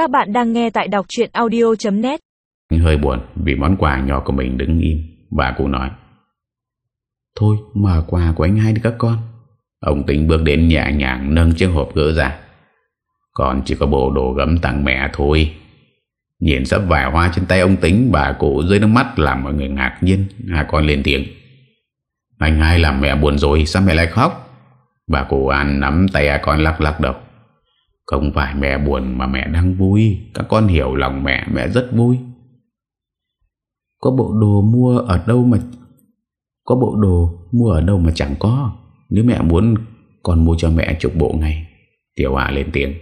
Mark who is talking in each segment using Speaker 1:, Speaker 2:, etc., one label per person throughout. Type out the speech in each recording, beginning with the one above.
Speaker 1: Các bạn đang nghe tại đọc chuyện audio.net
Speaker 2: Hơi buồn vì món quà nhỏ của mình đứng im. Bà cụ nói, Thôi mở quà của anh hai đi các con. Ông tính bước đến nhẹ nhàng nâng chiếc hộp gỡ ra. Còn chỉ có bộ đồ gấm tặng mẹ thôi. Nhìn sắp vài hoa trên tay ông tính, Bà cụ rơi nước mắt làm mọi người ngạc nhiên. Hà con lên tiếng, Anh hai làm mẹ buồn rồi, Sao mẹ lại khóc? Bà cụ An nắm tay à con lắc lắc đầu không phải mẹ buồn mà mẹ đang vui. Các con hiểu lòng mẹ Mẹ rất vui. Có bộ đồ mua ở đâu mà Có bộ đồ mua ở đâu mà chẳng có. Nếu mẹ muốn, Con mua cho mẹ chục bộ ngay. Tiểu Hạ lên tiếng.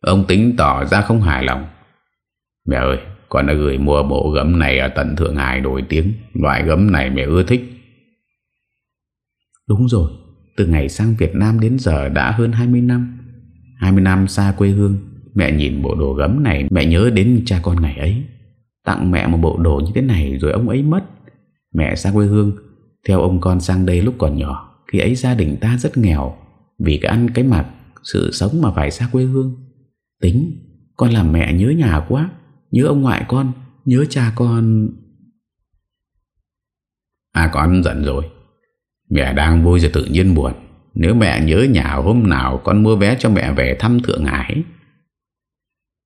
Speaker 2: Ông tính tỏ ra không hài lòng. Mẹ ơi, Con đã gửi mua bộ gấm này Ở tận Thượng Hải nổi tiếng. Loại gấm này mẹ ưa thích. Đúng rồi, Từ ngày sang Việt Nam đến giờ đã hơn 20 năm. 20 năm xa quê hương, Mẹ nhìn bộ đồ gấm này, Mẹ nhớ đến cha con ngày ấy. Tặng mẹ một bộ đồ như thế này Rồi ông ấy mất. Mẹ xa quê hương, Theo ông con sang đây lúc còn nhỏ, Khi ấy gia đình ta rất nghèo, Vì cái ăn cái mặc, Sự sống mà phải xa quê hương. Tính, Con làm mẹ nhớ nhà quá, Nhớ ông ngoại con, Nhớ cha con. À con giận rồi. Mẹ đang vui rồi tự nhiên buồn. Nếu mẹ nhớ nhà hôm nào Con mua vé cho mẹ về thăm Thượng Hải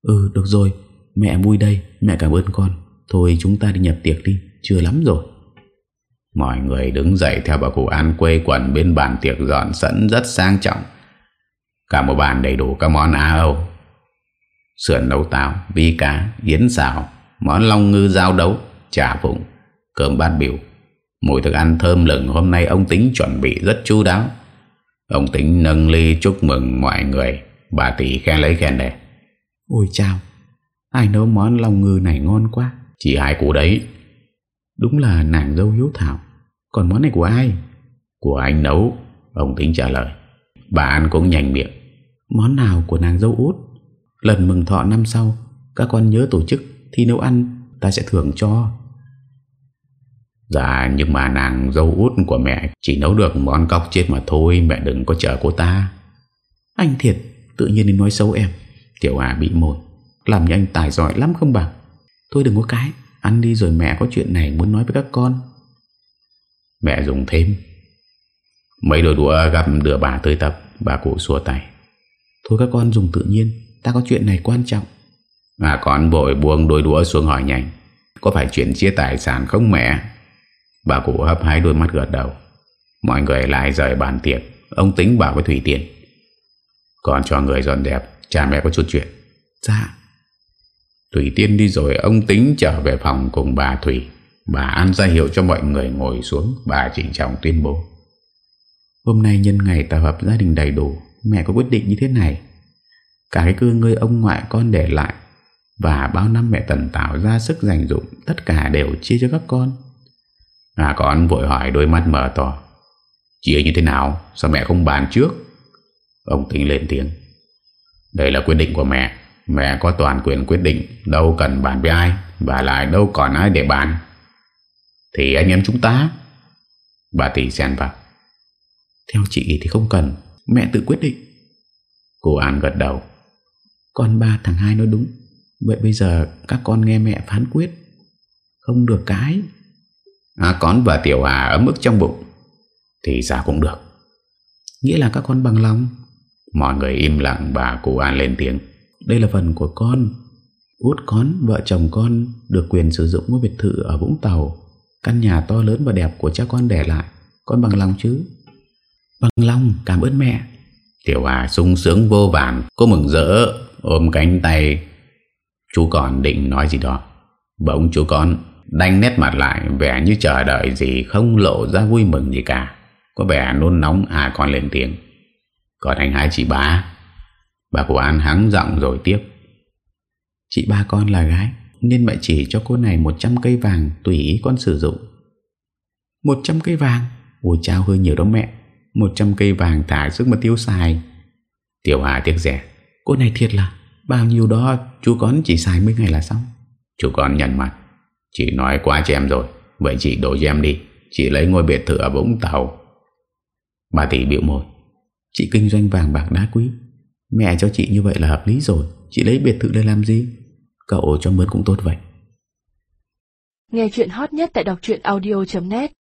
Speaker 2: Ừ được rồi Mẹ vui đây Mẹ cảm ơn con Thôi chúng ta đi nhập tiệc đi Chưa lắm rồi Mọi người đứng dậy theo bà cụ An quê quần bên bàn tiệc dọn sẵn rất sang trọng. Cả một bàn đầy đủ các món Á Âu. Sườn nấu táo, vi cá, yến xào, món long ngư giao đấu, chả phụng, cơm bát biểu. Mùi thức ăn thơm lừng hôm nay ông Tính chuẩn bị rất chu đáo. Ông Tính nâng ly chúc mừng mọi người. Bà tỷ khen lấy khen đề. Ôi chào, ai nấu món long ngư này ngon quá. Chỉ hai cụ đấy. Đúng là nàng dâu hiếu thảo. Còn món này của ai? Của anh nấu. Ông Tính trả lời. Bà An cũng nhanh miệng. Món nào của nàng dâu út? Lần mừng thọ năm sau, các con nhớ tổ chức thi nấu ăn, ta sẽ thưởng cho. Dạ nhưng mà nàng dâu út của mẹ chỉ nấu được món cóc chết mà thôi Mẹ đừng có chờ cô ta. Anh thiệt tự nhiên đến nói xấu em. Tiểu Hà bị mồi. Làm như anh tài giỏi lắm không bằng Thôi đừng có cái Ăn đi rồi mẹ có chuyện này muốn nói với các con. Mẹ dùng thêm. Mấy đôi đũa gặp đưa bà tới tập Bà cụ xua tay. Thôi các con dùng tự nhiên Ta có chuyện này quan trọng. À con vội buông đôi đũa xuống hỏi nhanh. Có phải chuyện chia tài sản không mẹ Bà cụ hấp hai đôi mắt gật đầu. Mọi người lại rời bàn tiệc. Ông tính bảo với Thủy Tiên. Còn cho người dọn đẹp Cha mẹ có chút chuyện. Dạ. Thủy Tiên đi rồi ông tính trở về phòng cùng bà Thủy. Bà An ra hiệu cho mọi người ngồi xuống. Bà chỉnh trọng tuyên bố. Hôm nay nhân ngày tập hợp gia đình đầy đủ. Mẹ có quyết định như thế này. Cả cái cơ ngơi ông ngoại con để lại. Và bao năm mẹ tần tạo ra sức dành dụng Tất cả đều chia cho các con À con vội hỏi đôi mắt mở to. Chị ấy như thế nào? Sao mẹ không bàn trước? Ông tính lên tiếng. Đây là quyết định của mẹ. Mẹ có toàn quyền quyết định Đâu cần bàn với ai Và lại đâu còn ai để bàn. Thì anh em chúng ta? Bà tỷ xen vào. Theo chị thì không cần. Mẹ tự quyết định. Cô An gật đầu. Con ba thằng hai nói đúng. Vậy bây giờ các con nghe mẹ phán quyết. Không được cái. À con và Tiểu Hà ấm ức trong bụng. Thì ra cũng được. Nghĩa là các con bằng lòng. Mọi người im lặng bà cụ An lên tiếng. Đây là phần của con. Út con, vợ chồng con Được quyền sử dụng ngôi biệt thự ở Vũng Tàu. Căn nhà to lớn và đẹp của cha con để lại. Con bằng lòng chứ? Bằng lòng, cảm ơn mẹ. Tiểu Hà sung sướng vô vàn Cô mừng rỡ ôm cánh tay. Chú còn định nói gì đó. Bỗng chú con Đanh nét mặt lại, vẻ như chờ đợi gì Không lộ ra vui mừng gì cả. Có vẻ nôn nóng à con lên tiếng. Còn anh hai chị ba Bà của An hắng giọng rồi tiếp. Chị ba con là gái, Nên mẹ chỉ cho cô này 100 cây vàng Tùy ý con sử dụng. 100 cây vàng? Ôi, chao, hơi nhiều đó mẹ. 100 cây vàng thả sức mà tiêu xài. Tiểu Hà tiếc rẻ. Cô này thiệt là, Bao nhiêu đó, chú con chỉ xài mấy ngày là xong. Chú con nhận mặt. Chị nói quá cho em rồi. Vậy chị đổ cho em đi. Chị lấy ngôi biệt thự ở Vũng Tàu. Bà tỷ biểu môi. Chị kinh doanh vàng bạc đá quý. Mẹ cho chị như vậy là hợp lý rồi. Chị lấy biệt thự để làm gì? Cậu cho mướn cũng tốt vậy.
Speaker 3: Nghe chuyện hot nhất tại đọc truyện audio.net